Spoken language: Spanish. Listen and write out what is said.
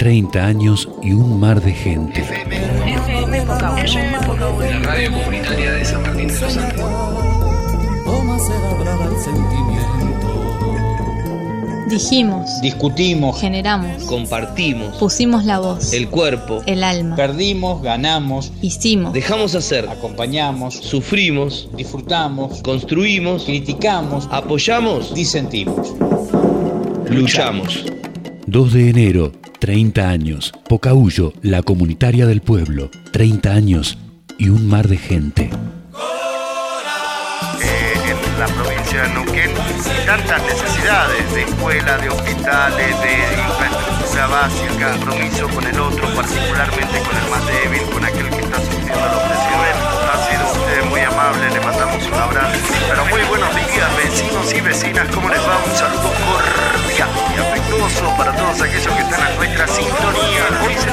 30 años y un mar de gente. FM La radio comunitaria de San Martín de los Andes. Dijimos, Discutimos, generamos, Compartimos. pusimos la voz, El cuerpo. el alma, perdimos, ganamos, hicimos, Dejamos hacer. acompañamos, Sufrimos. disfrutamos, Construimos. criticamos, Apoyamos. disentimos. Luchamos. 2 de enero, 30 años. Pocahuyo, la comunitaria del pueblo. 30 años y un mar de gente. eh, en la provincia de Neuquén tantas necesidades de escuelas, de hospitales, de infraestructura básica, compromiso con el otro, particularmente con el más débil, con aquel que está sufriendo la opresión. Ha sido usted muy amable, le mandamos un abrazo. Pero muy buenos días, vecinos y vecinas, ¿cómo les va? Un saludo cordial aplauso para todos aquellos que están en nuestra sintonía. Hoy se